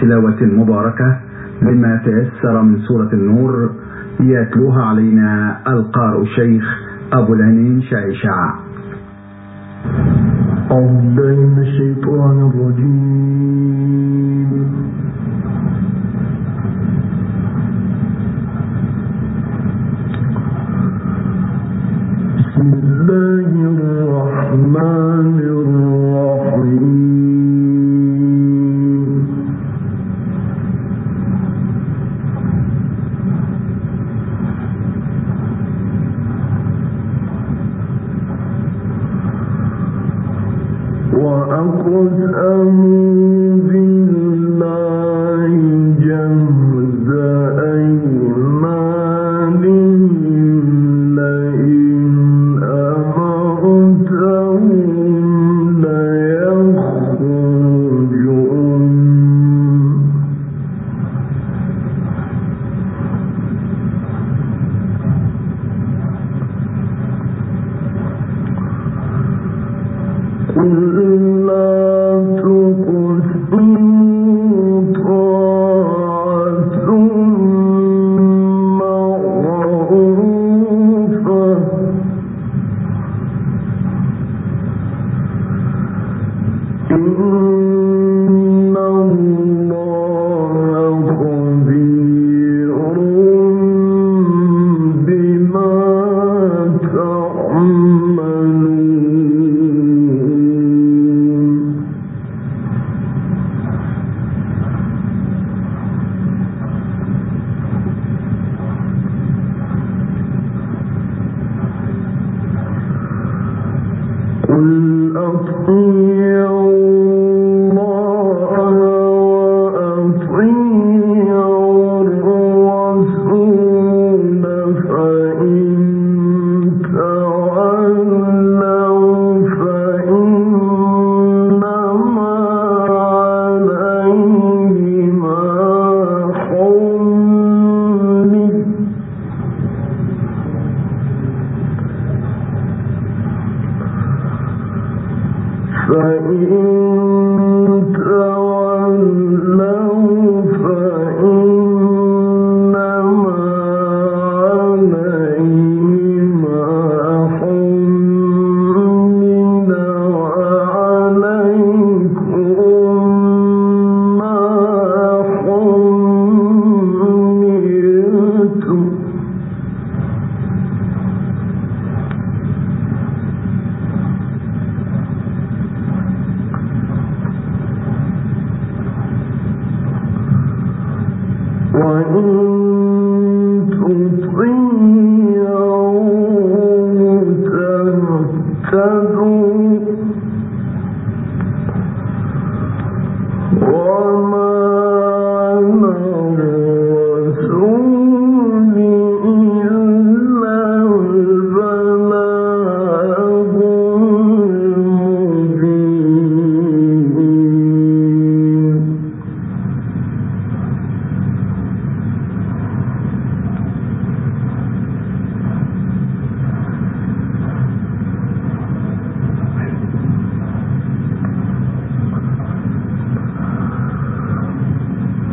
تلاوة مباركة لما تيسر من سورة النور يتلوها علينا القارئ الشيخ أبو الهنين شعيشع أعوذ بالله من الشيطان الرجيم. بسم الله الرحمن الرحيم.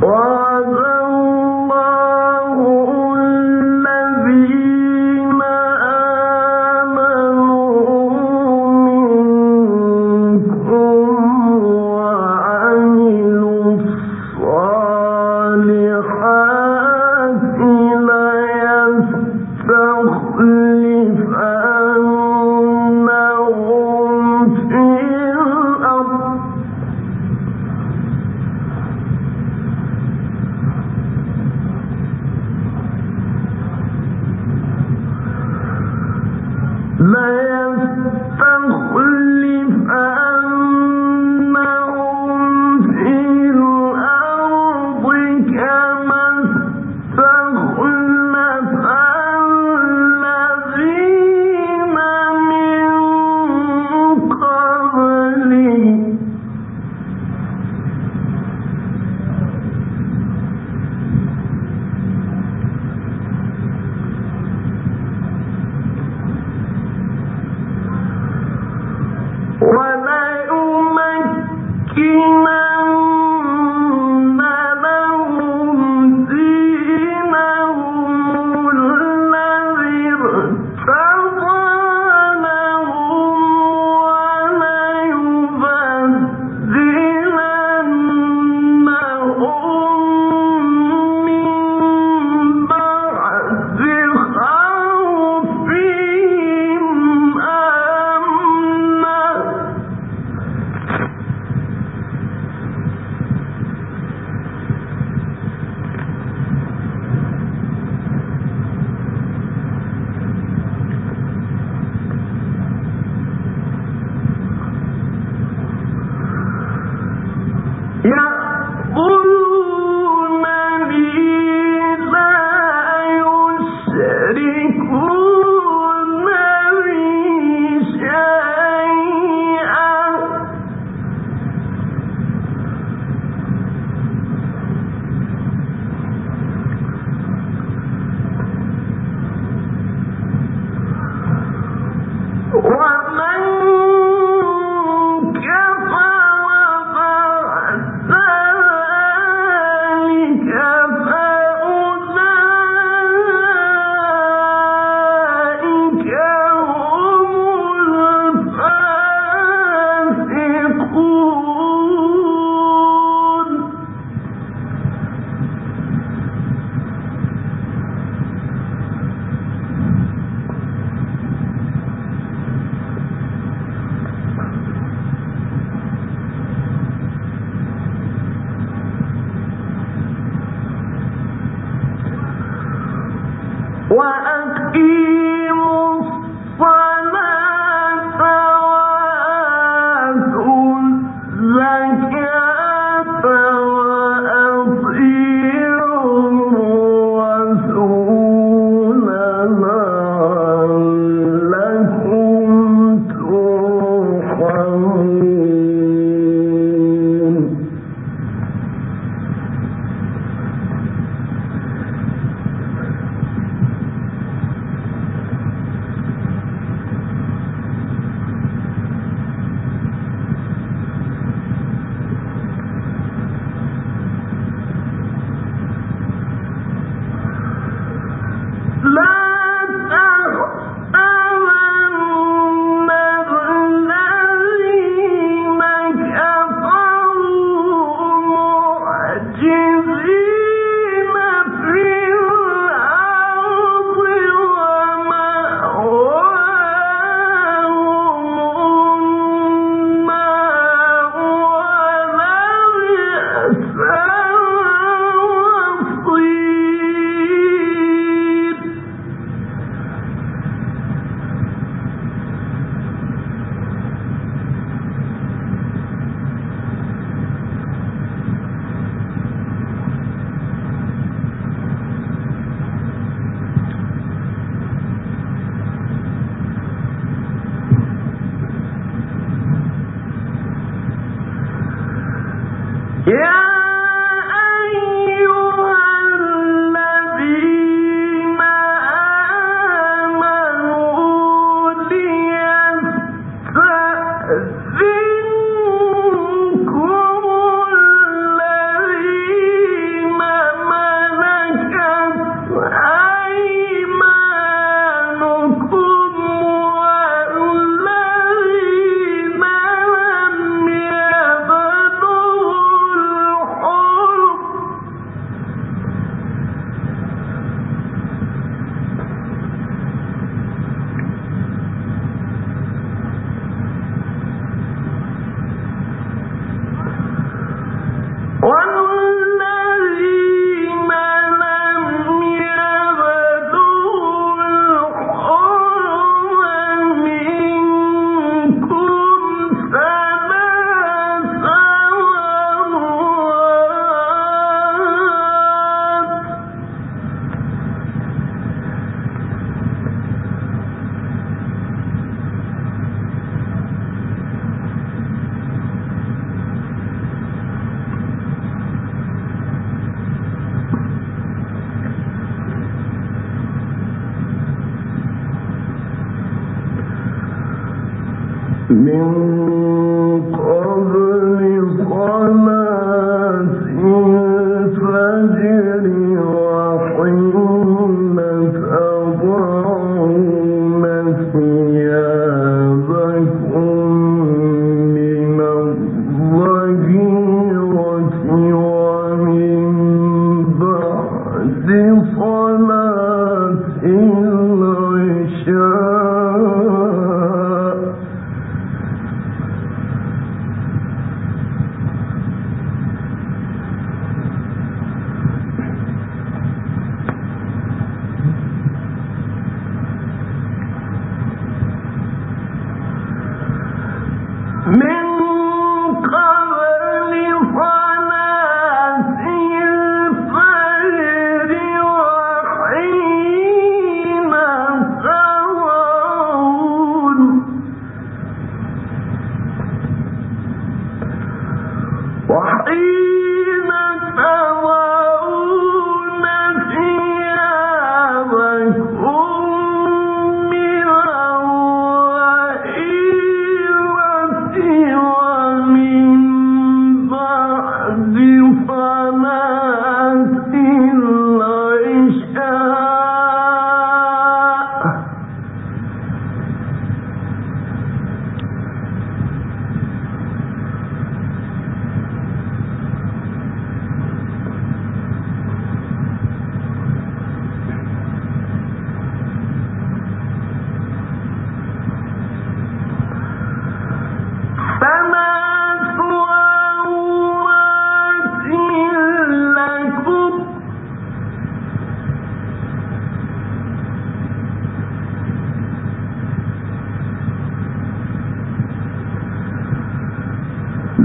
For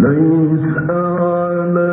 ليس عليكم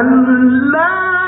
أَلَّا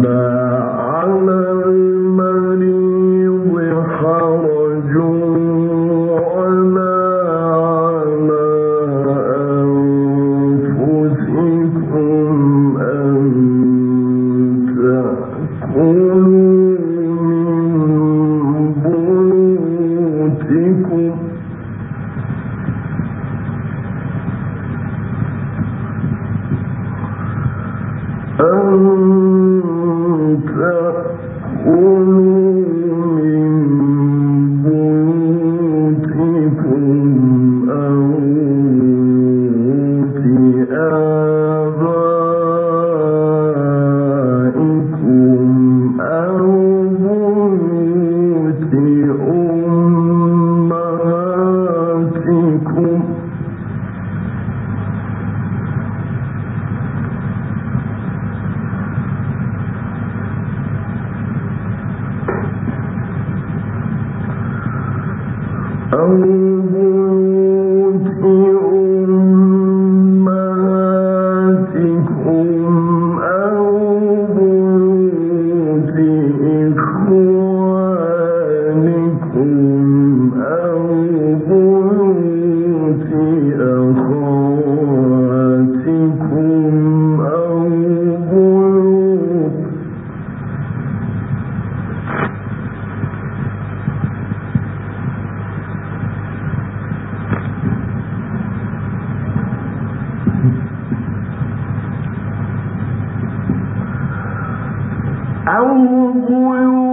ربنا بيوت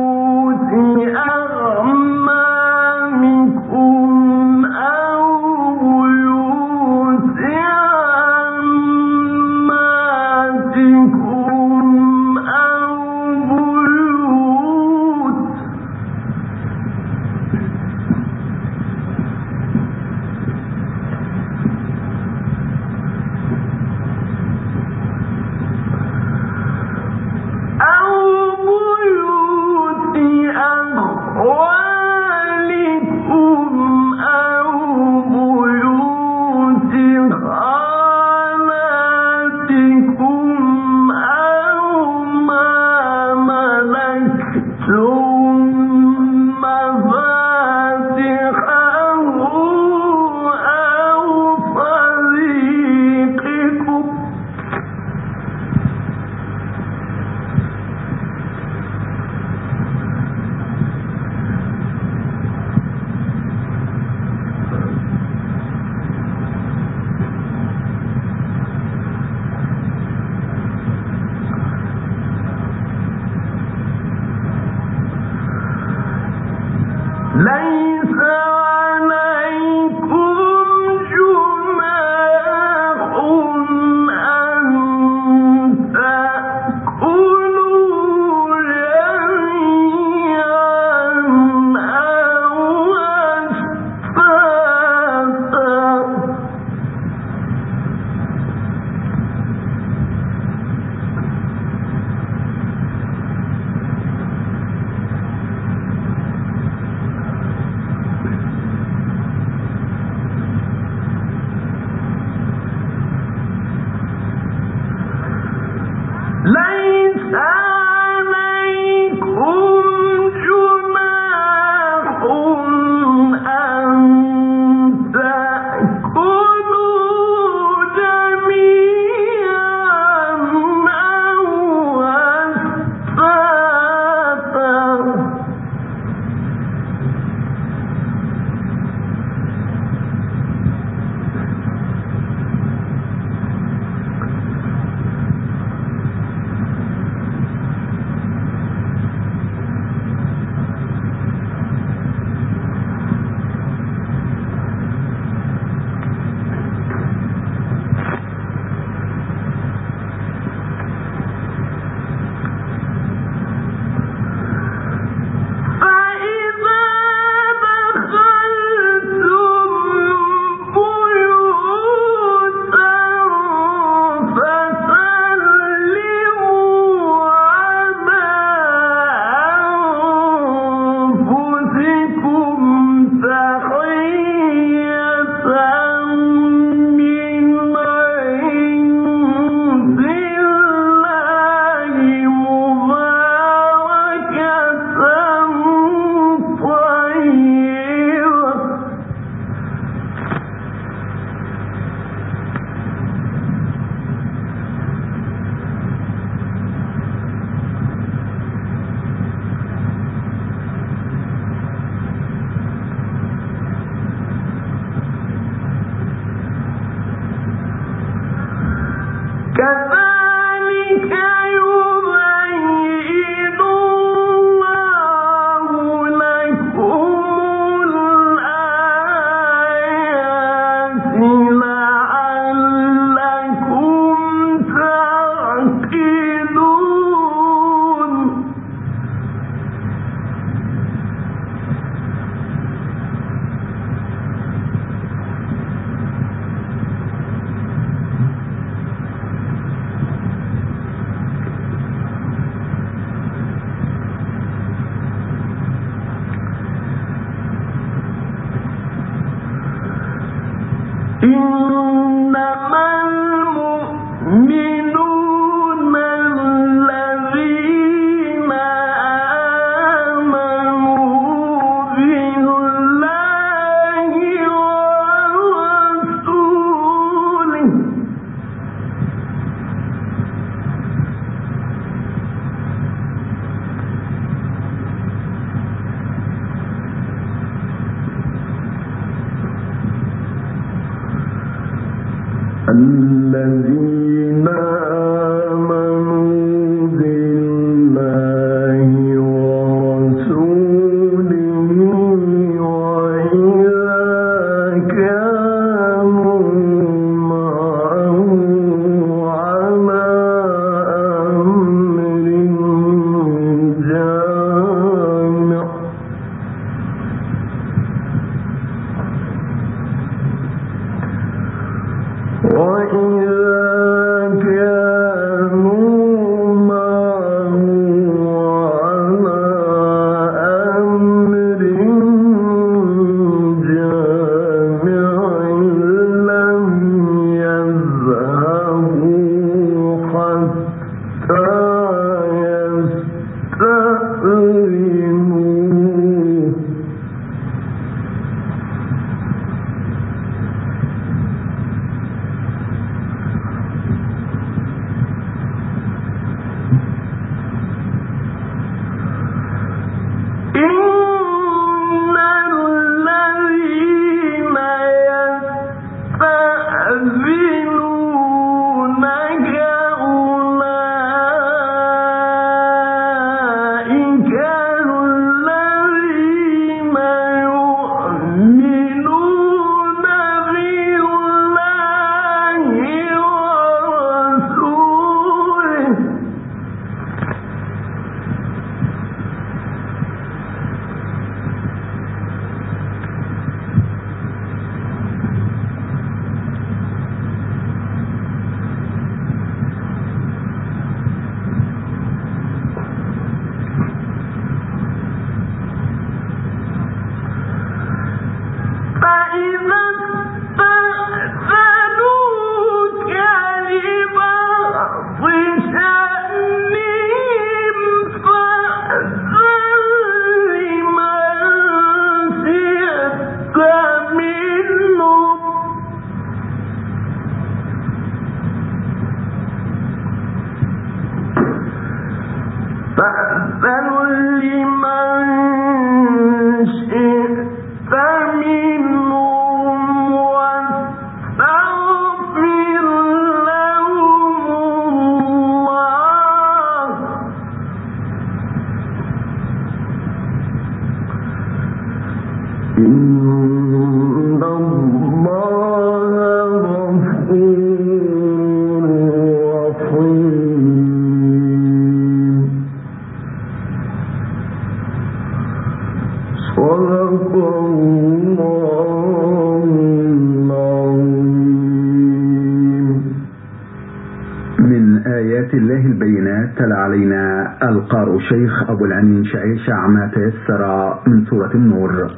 me أولئك الله الشيخ أبو العمين شعيشع ما تيسر من سورة النور.